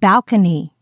balcony.